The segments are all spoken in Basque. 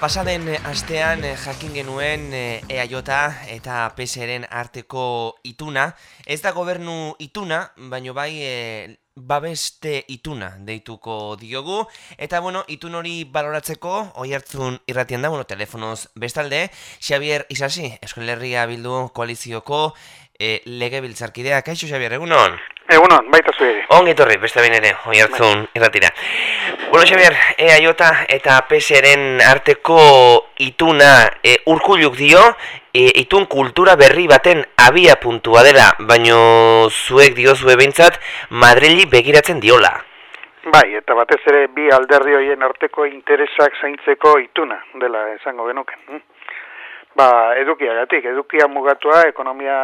pasaden astean eh, jakin genuen EAJ e eta PSren arteko ituna. Ez da gobernu ituna, baino bai e, babeste ituna deituko diogu. Eta bueno, itun hori baloratzeko, oi hartzun irratian da, bueno, telefonoz bestalde, Xavier Isasi, Euskal Herria Bildu koalizioko e, lege biltzarkidea. Kaixo, Xavier, egunon? Egunon, baita zuheri. Ongi torri, beste bain ere, oi hartzun bai. irratira. Bueno, Xavier, EAJ eta PSren arteko ituna e, urkuluk dio, e, itun kultura berri baten abia puntua dela, baino zuek dio zue bintzat, Madrili begiratzen diola. Bai, eta batez ere bi alderdi hoien arteko interesak zaintzeko ituna dela esango genuken. Hm? Ba, edukiagatik, edukia mugatua, ekonomia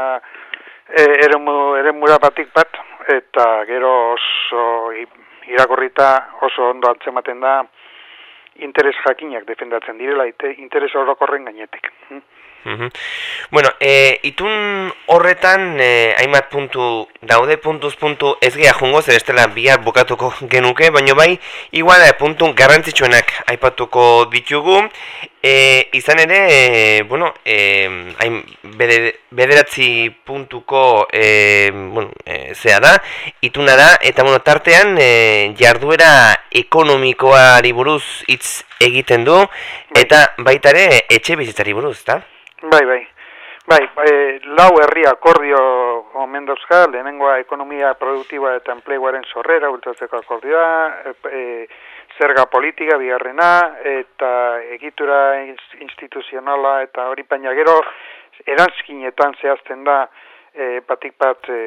e, eremura batik bat, eta gero oso irakorrita oso ondo antzematen da interes jakinak defendatzen direla interes orokorren gainetik. Bueno, e, itun horretan e, hainbat puntu daude puntuz puntu ez geha jungo zer estela bihar bukatuko genuke, baino bai igual e, puntu garrantzitsuenak aipatuko ditugu e, izan ere, e, bueno, e, hain bederatzi puntuko e, bueno, e, zea da, ituna da, eta bueno, tartean e, jarduera ekonomikoari buruz hitz egiten du, bai. eta baitare etxe bizitzari buruz, eta? Bai, bai. Bai, bai, lau herri akordio omen dauzka, lehenengoa ekonomia produktiba eta enpleguaren sorrera, ultratzeko akordioa, e, zerga politika bigarrena, eta egitura instituzionala eta hori baina gero erantzkinetan zehazten da e, batik bat e,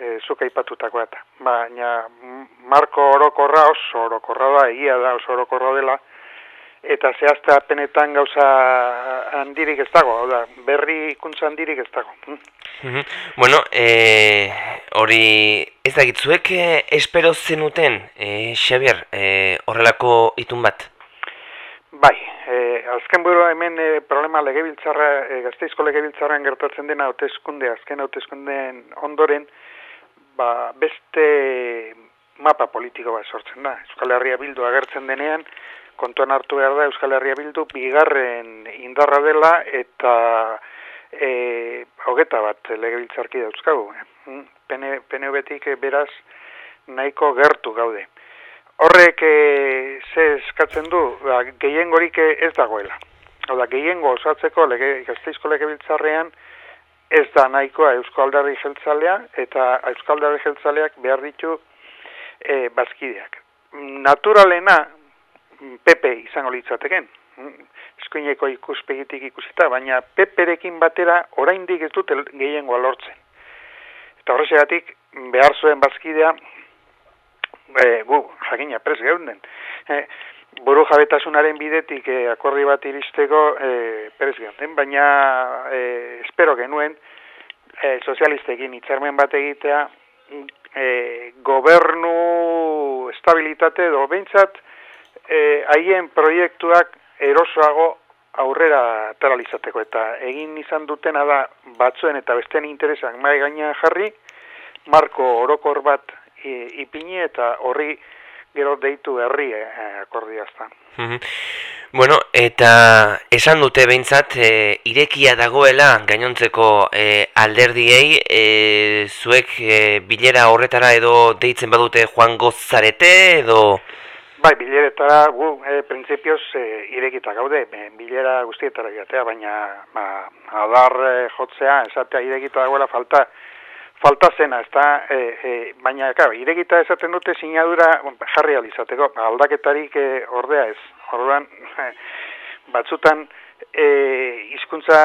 e, zuka ipatutako eta. Baina marko orokorra oso orokorra da, egia da oso orokorra dela, eta zehazte apenetan gauza handirik ez dago, da, berri ikuntza handirik ez dago. Mm Bueno, e, hori ez da gitzuek e, espero zenuten, e, Xavier, e, horrelako itun bat? Bai, e, azken buru hemen e, problema legebiltzarra, e, gazteizko legebiltzarren gertatzen dena hauteskunde, azken hauteskundeen ondoren, ba, beste mapa politiko bat sortzen da. Euskal Herria Bildu agertzen denean, kontuan hartu behar da Euskal Herria Bildu bigarren indarra dela eta e, hogeta bat legebiltzarki dauzkagu. Eh? PNV-tik beraz nahiko gertu gaude. Horrek e, ze eskatzen du, ba, gehiengorik ez dagoela. Oda, gehiengo osatzeko lege, gazteizko legebiltzarrean ez da nahikoa Euskal Aldarri jeltzalea eta Euskal Aldarri jeltzaleak behar ditu e, bazkideak. Naturalena, Pepe izango litzateken. Eskuineko ikuspegitik ikusita, baina Peperekin batera oraindik ez dute gehiengoa lortzen. Eta horrezegatik behar zuen bazkidea e, gu, jakina, pres geunden. E, buru jabetasunaren bidetik e, akordi bat iristeko e, pres geunden, baina e, espero genuen e, sozialistekin hitzarmen bat egitea e, gobernu estabilitate edo behintzat eh, haien proiektuak erosoago aurrera teralizateko eta egin izan dutena da batzuen eta besteen interesak mai gainean jarri marko orokor bat e, ipini eta horri gero deitu herri e, akordiazta. Bueno, eta esan dute behintzat e, irekia dagoela gainontzeko e, alderdiei e, zuek e, bilera horretara edo deitzen badute joan gozarete edo... Bai, bileretara gu e, printzipioz e, irekita gaude, bilera guztietara jatea, baina ba, adar e, jotzea, esatea irekita dagoela falta, falta zena, ez da, e, e, baina, karo, irekita esaten dute sinadura jarri alizateko, aldaketarik e, ordea ez, orduan, e, batzutan, e, izkuntza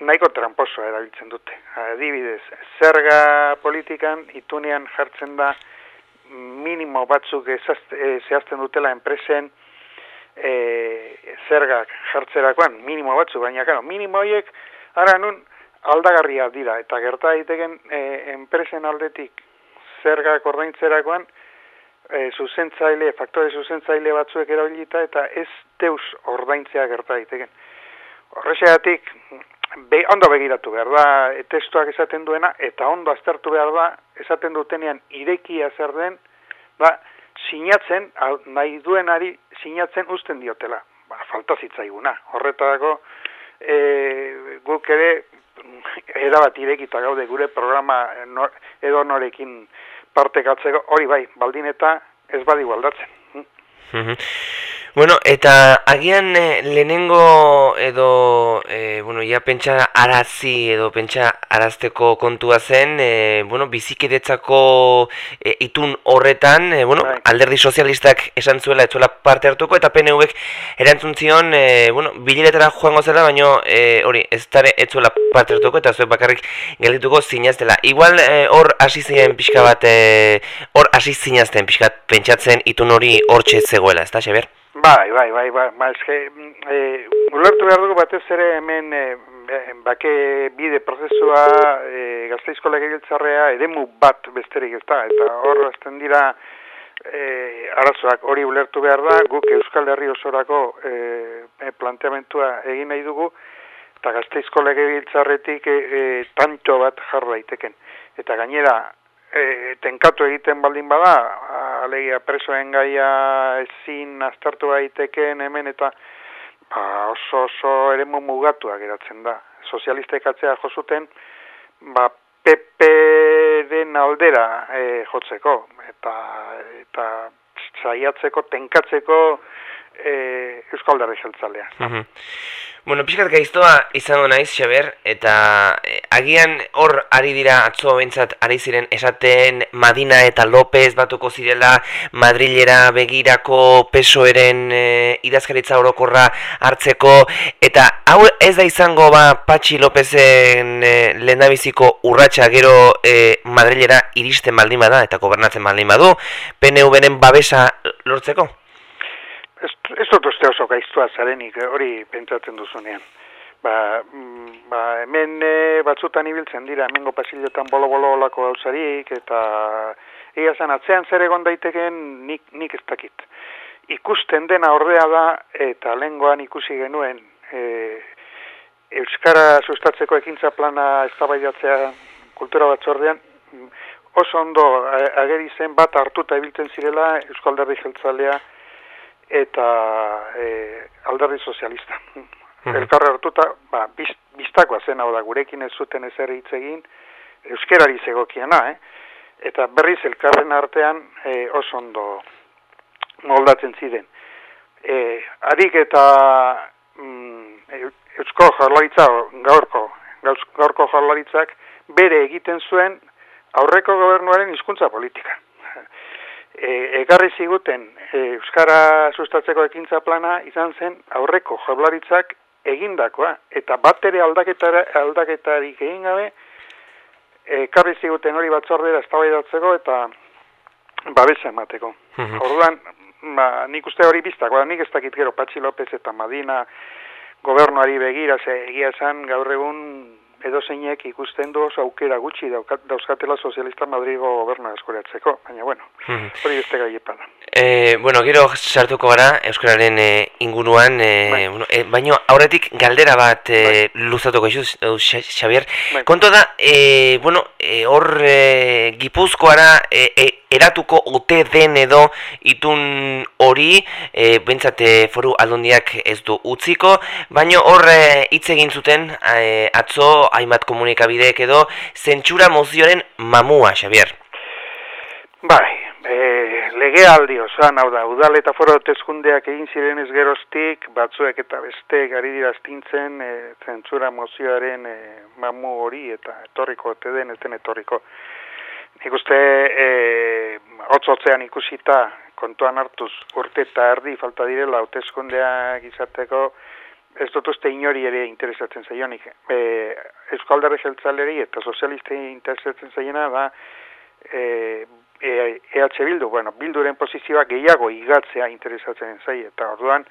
nahiko tramposo erabiltzen dute. Adibidez, zerga politikan itunean jartzen da, minimo batzuk e, zehazten dutela enpresen e, zergak jartzerakoan, minimo batzuk, baina kano, minimo horiek ara nun aldagarria dira, eta gerta daiteken e, enpresen aldetik zergak ordeintzerakoan e, zuzentzaile, faktore zuzentzaile batzuek erabilita, eta ez deus ordaintzea gerta daiteken. Horrexegatik, be, ondo begiratu behar da testuak esaten duena, eta ondo aztertu behar da esaten dutenean irekia zer den, ba, sinatzen, nahi duenari sinatzen usten diotela. Ba, falta zitzaiguna. Horretarako e, guk ere erabat irekita gaude gure programa edo norekin partekatzeko, hori bai, baldin eta ez badi aldatzen. Bueno, eta agian eh, lehenengo edo, eh, bueno, ja pentsa arazi edo pentsa arazteko kontua zen, eh, bueno, bizikidetzako eh, itun horretan, eh, bueno, bai. alderdi sozialistak esan zuela, etzuela parte hartuko, eta PNV-ek erantzun zion, eh, bueno, bileretara joango zela, baina eh, hori, ez dara etzuela parte hartuko, eta zuek bakarrik geldituko zinaztela. Igual eh, hor hasi ziren pixka bat, eh, hor hasi zinazten pixka pentsatzen itun hori hor zegoela, ez da, Xaber? Bai, bai, bai, bai, bai, eske, e, ulertu behar dugu batez ere hemen e, bake bide prozesua e, gazteizko legegiltzarrea edemu bat besterik ez da, eta hor azten dira e, arazoak hori ulertu behar da, guk Euskal Herri osorako e, planteamentua egin nahi dugu, eta gazteizko legegiltzarretik e, e, tanto bat jarra daiteken. Eta gainera, e, tenkatu egiten baldin bada, alegia presoen gaia ezin aztertu daiteken hemen eta ba, oso oso ere mugatua geratzen da. Sozialistek atzea jozuten, ba, PP den aldera e, jotzeko, eta, eta saiatzeko, tenkatzeko e, Euskaldarri jeltzalea. Bueno, pixkat gaiztoa izango naiz, Xaber, eta eh, agian hor ari dira atzo bentsat ari ziren esaten Madina eta López batuko zirela Madrilera begirako pesoeren eh, idazkaritza orokorra hartzeko, eta hau ez da izango ba Patxi Lópezen eh, lehendabiziko urratsa gero eh, Madrilera iristen baldin bada eta gobernatzen baldin badu, PNV-ren babesa lortzeko? Ez, ez dut uste oso gaiztua zarenik, eh, hori pentsatzen duzunean. Ba, mm, ba hemen e, batzutan ibiltzen dira, hemengo pasilotan bolo-bolo olako gauzarik, eta egia zen, atzean zer egon daiteken nik, nik ez dakit. Ikusten dena ordea da, eta lengoan ikusi genuen, e, Euskara sustatzeko ekintza plana eztabaidatzea kultura batzordean, oso ondo ageri zen bat hartuta ibiltzen zirela Euskalderri jeltzalea, eta e, alderdi sozialista. Mm Elkarra hartuta, ba, biztakoa zen hau da, gurekin ez zuten ezer hitz egin, euskerari zegokiena, eh? eta berriz elkarren artean e, oso ondo moldatzen ziren. E, adik eta mm, eusko jarlaritza, gaurko, gaurko jarlaritzak, bere egiten zuen aurreko gobernuaren hizkuntza politika egarri ziguten e, Euskara sustatzeko ekintza plana izan zen aurreko jablaritzak egindakoa, eta bat ere aldaketarik egin gabe, ekarri ziguten hori batzordera eztabaidatzeko eta babesa emateko. Mhm. Orduan, ba, nik uste hori biztak, ba, nik ez dakit gero Patxi López eta Madina gobernuari begira, ze egia esan gaur egun edo zeinek ikusten du oso aukera gutxi dauzkatela sozialista Madrigo goberna eskoratzeko, baina bueno, mhm. hori beste gai epan. E, bueno, gero sartuko gara Euskararen e, inguruan, e, bai. bueno, e, baina aurretik galdera bat e, bai. luzatuko izuz, Xavier. Bai. Konto da, e, bueno, hor e, gipuzkoara e, e, eratuko ote den edo itun hori, e, bentsate foru aldundiak ez du utziko, baina hor hitz egin zuten e, atzo hainbat komunikabideek edo zentsura mozioaren mamua, Xavier. Bai, e, lege aldi osoan, hau da, udal eta foro tezkundeak egin ziren ez geroztik, batzuek eta beste gari diraztintzen e, zentsura mozioaren e, mamu hori eta etorriko, eta den, ez den etorriko. Nik uste, e, hotzotzean ikusita, kontuan hartuz, urte eta erdi falta direla, hauteskundeak izateko, ez dut uste inori ere interesatzen zaionik. E, Euskaldarre jeltzaleri eta sozialiste interesatzen zaiena da e, e, EH Bildu, bueno, Bilduren posizioa gehiago igatzea interesatzen zai, eta orduan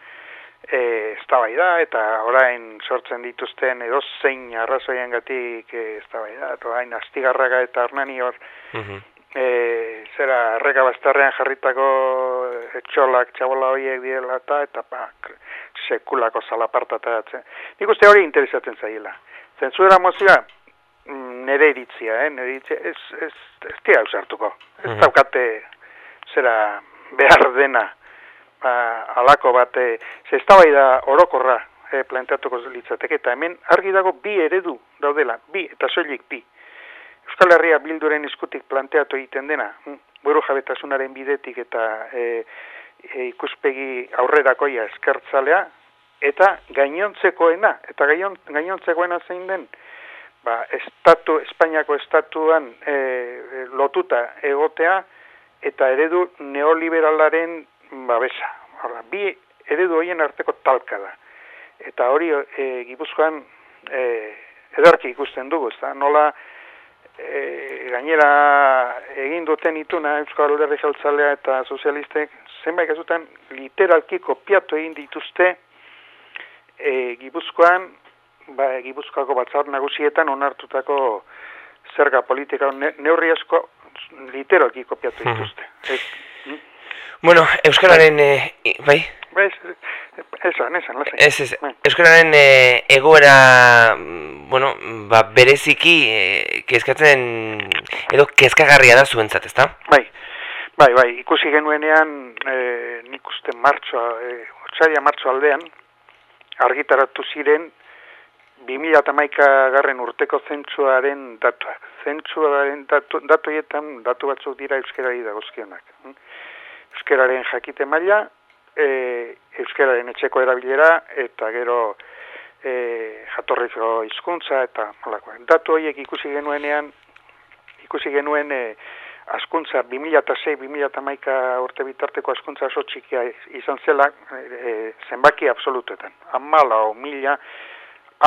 e, ez da eta orain sortzen dituzten edo zein arrazoien gatik ez da bai da, eta orain astigarraga eta arnani hor mhm e, zera erreka bastarrean jarritako etxolak txabola horiek direla eta eta pa, sekulako zalaparta eta Nik uste hori interesatzen zaila. Zentzura mozioa, mm, nire iritzia, eh? nire iritzia, ez, ez, ez tia usartuko. Ez mhm. daukate zera behar dena ba, alako bat, e, zestabai da orokorra e, planteatuko litzateke, eta hemen argi dago bi eredu daudela, bi, eta soilik bi. Euskal Herria bilduren eskutik planteatu egiten dena, hm, buru jabetasunaren bidetik eta e, e, ikuspegi aurrerakoia eskertzalea, eta gainontzekoena, eta gainontzekoena zein den, ba, estatu, Espainiako estatuan e, lotuta egotea, eta eredu neoliberalaren babesa. Horra, bi eredu horien arteko talka da. Eta hori e, gipuzkoan e, edarki ikusten dugu, ez nola e, gainera egin duten ituna Euskal Alderdi Jeltzalea eta sozialistek zenbait gazutan literalki kopiatu egin dituzte e, Gipuzkoan ba, Gipuzkoako batzar nagusietan onartutako zerga politika ne, neurri asko literalki kopiatu dituzte. Hmm. Bueno, Euskararen, bai? Eh, bai? Ez, esan, esan, Ez, ez, bai. Euskararen eh, egoera, mm, bueno, ba, bereziki, eh, kezkatzen, edo kezkagarria da zuentzat, ezta? Bai, bai, bai, ikusi genuenean, eh, nik uste martxoa, eh, otxaria martxo aldean, argitaratu ziren, 2008 garren urteko zentsuaren datuak. Zentsuaren datu, datuetan, datu batzuk dira euskerari dagozkionak. Hm? Euskararen jakite maila, e, euskararen etxeko erabilera eta gero e, jatorrizko hizkuntza eta malakoa. Datu horiek ikusi genuenean ikusi genuen e, askuntza 2006-2008 urte bitarteko askuntza oso txikia izan zela e, zenbaki absolutetan. Amala o mila,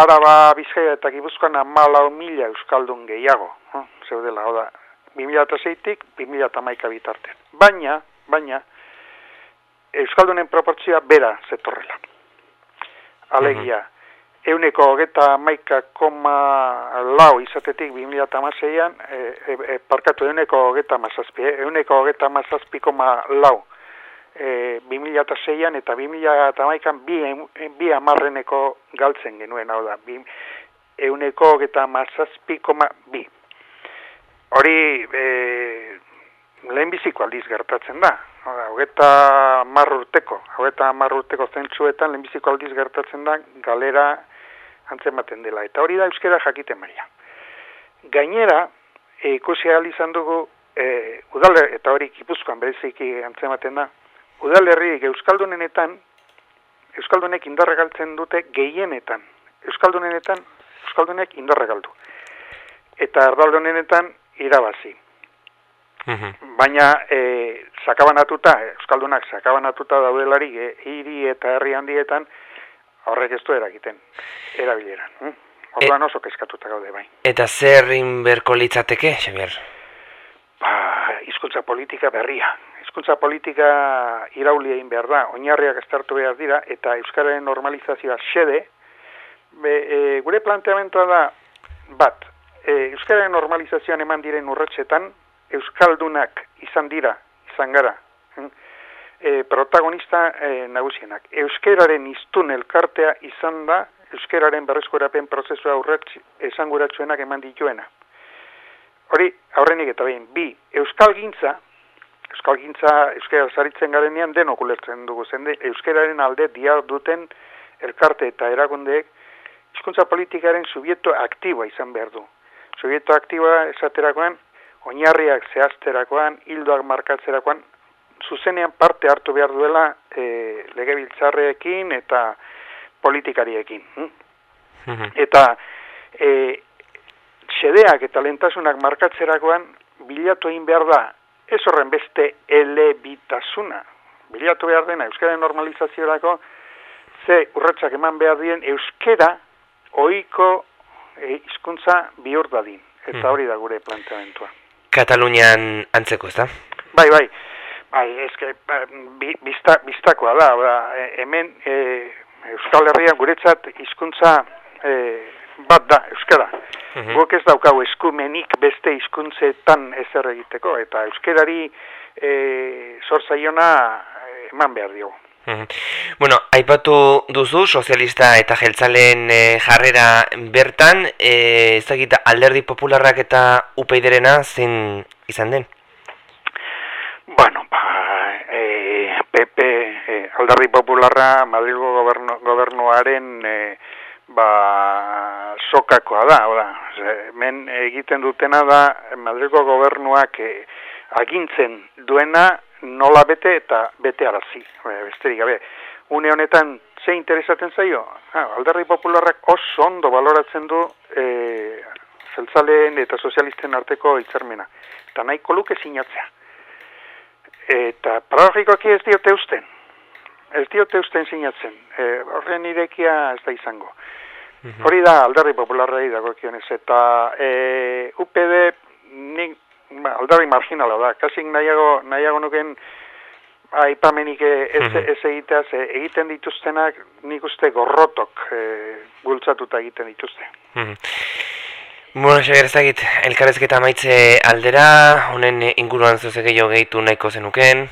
araba bizkaia eta gibuzkoan amala o mila euskaldun gehiago. Zeudela, oda, 2006-tik 2008 bitartean. Baina, baina, Euskaldunen proportzioa bera zetorrela. Alegia, -huh. euneko hogeta maika koma lau izatetik 2008an, e, e, e, parkatu euneko hogeta mazazpi, e, euneko hogeta mazazpi koma lau e, 2006an eta 2008an bi, bi amarreneko galtzen genuen, hau da, bi, euneko hogeta mazazpi koma bi. Hori, e, lehenbiziko aldiz gertatzen da. Hogeta marrurteko, hogeta marrurteko zentsuetan lehenbiziko aldiz gertatzen da galera antzematen dela. Eta hori da euskera jakiten maila. Gainera, e, ikusi izan dugu, e, udale, eta hori kipuzkoan bereziki antzematen da, udalerri euskaldunenetan, euskaldunek indarra galtzen dute gehienetan. Euskaldunenetan, euskaldunek indarra galdu. Eta erdaldunenetan irabazi. Baina e, sakabanatuta, Euskaldunak sakabanatuta daudelari e, hiri eta herri handietan horrek ez du eragiten, erabileran. Hm? Orduan e, oso keskatuta gaude bai. Eta zer berko litzateke, Xavier? Ba, izkuntza politika berria. Hizkuntza politika irauli egin behar da, oinarriak estartu behar dira, eta Euskararen normalizazioa xede, be, e, gure planteamentoa da, bat, e, Euskararen normalizazioan eman diren urretxetan, euskaldunak izan dira, izan gara, hm? e, protagonista e, nagusienak. Euskeraren iztun elkartea izan da, euskeraren berrezkoerapen prozesua aurretz esanguratsuenak eman dituena. Hori, aurrenik eta behin, bi, euskal gintza, euskal gintza, euskera zaritzen garenean denok ulertzen dugu, zende, euskeraren alde diar duten elkarte eta erakundeek, hizkuntza politikaren subieto aktiboa izan behar du. Subieto aktiboa esaterakoan, oinarriak zehazterakoan, hildoak markatzerakoan, zuzenean parte hartu behar duela e, legebiltzarreekin eta politikariekin. Hm? Eta e, xedeak eta lentasunak markatzerakoan bilatu egin behar da, ez horren beste elebitasuna. Bilatu behar dena euskara normalizaziorako ze urratsak eman behar dien euskera oiko e, hizkuntza bihur dadin. Eta hori da gure planteamentua. Katalunian antzeko, ez da? Bai, bai. Bai, ezke, ba, bizta, biztakoa da, ba, hemen e, Euskal Herria guretzat hizkuntza e, bat da, Euskara. Mm Guk ez daukagu eskumenik beste hizkuntzetan ezer egiteko, eta Euskarari e, zorzaiona eman behar diogu. Bueno, aipatu duzu sozialista eta jeltzaleen e, jarrera bertan, e, ez alderdi popularrak eta upeiderena zen izan den? Bueno, ba, e, PP, e, aldarri popularra Madrilgo gobernu, gobernuaren e, ba, sokakoa da, oda, men egiten dutena da Madrilgo gobernuak e, agintzen duena nola bete eta bete arazi, e, besterik gabe. Une honetan, ze interesaten zaio? Ha, aldarri popularrak oso ondo baloratzen du e, zeltzaleen eta sozialisten arteko hitzarmena. Eta nahiko luke sinatzea. Eta paradogikoak ez diote usten. Ez diote usten sinatzen. E, horren irekia ez da izango. Mhm. Hori da alderri popularrei dago kionez. Eta e, UPD nik, ba, alderri marginala da. Kasik nahiago, nahiago nuken aipamenik ez, mm -hmm. ez egiteaz, egiten dituztenak nik uste gorrotok e, gultzatuta egiten dituzte. Mm Bueno, Xabier, ezagit, elkarrezketa maitze aldera, honen inguruan zuze gehiago gehitu nahiko zenuken?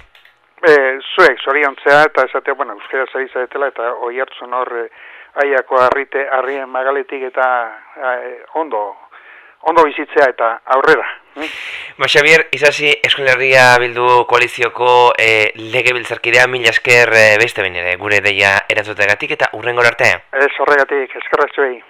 E, zuek, zoriontzea, eta esatea, bueno, euskera zari zaretela, eta oi hartzun hor, e, aiako harrite, harrien magaletik, eta e, ondo, ondo bizitzea, eta aurrera. Mm? Ba, Xabier, izazi, Eskolarria bildu koalizioko e, lege biltzarkidea, mila esker e, beste ere, gure deia eratzutegatik, eta urrengor artea. Ez horregatik, eskerra zuei.